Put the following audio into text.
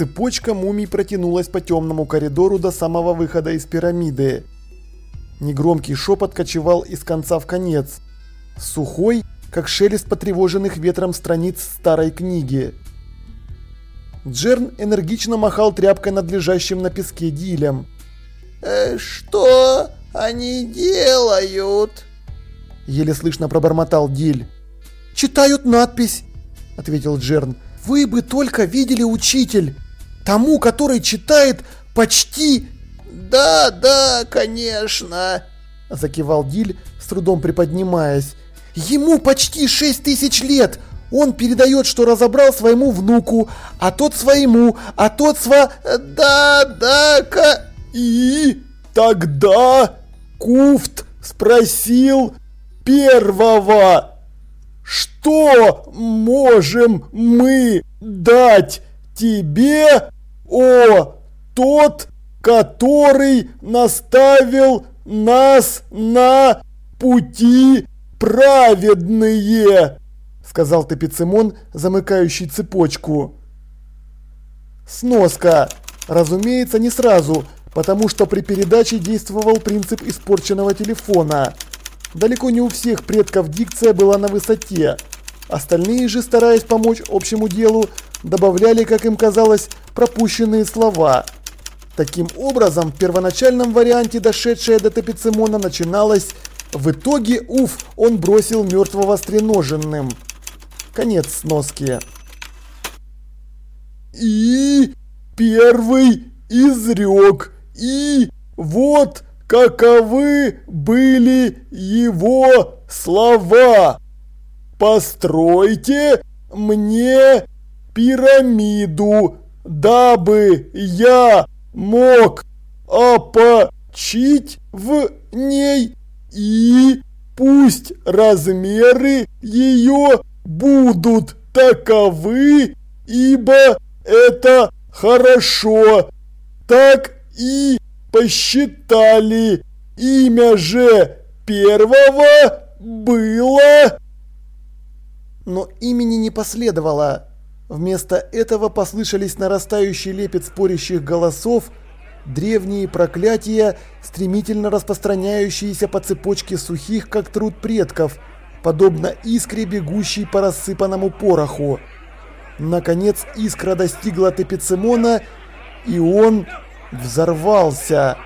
Цепочка мумий протянулась по темному коридору до самого выхода из пирамиды. Негромкий шепот кочевал из конца в конец. Сухой, как шелест потревоженных ветром страниц старой книги. Джерн энергично махал тряпкой над лежащим на песке Дилем. «Э, «Что они делают?» Еле слышно пробормотал Диль. «Читают надпись», — ответил Джерн. «Вы бы только видели учитель! Тому, который читает почти...» «Да, да, конечно!» – закивал Диль, с трудом приподнимаясь. «Ему почти шесть тысяч лет! Он передает, что разобрал своему внуку, а тот своему, а тот сва... Да, да, ка... И тогда Куфт спросил первого, что можем мы дать тебе, о тот, который наставил нас на пути праведные сказал Тепицимон, замыкающий цепочку. Сноска. Разумеется, не сразу, потому что при передаче действовал принцип испорченного телефона. Далеко не у всех предков дикция была на высоте. Остальные же, стараясь помочь общему делу, добавляли, как им казалось, пропущенные слова. Таким образом, в первоначальном варианте, дошедшее до Тепицимона, начиналось «В итоге, уф, он бросил мертвого стреноженным». Конец сноски. И первый изрек, и вот каковы были его слова. Постройте мне пирамиду, дабы я мог опочить в ней и пусть размеры ее будут таковы, ибо это хорошо. Так и посчитали. Имя же первого было... Но имени не последовало. Вместо этого послышались нарастающий лепет спорящих голосов, древние проклятия, стремительно распространяющиеся по цепочке сухих, как труд предков – подобно искре, бегущей по рассыпанному пороху. Наконец искра достигла Тепицемона, и он взорвался.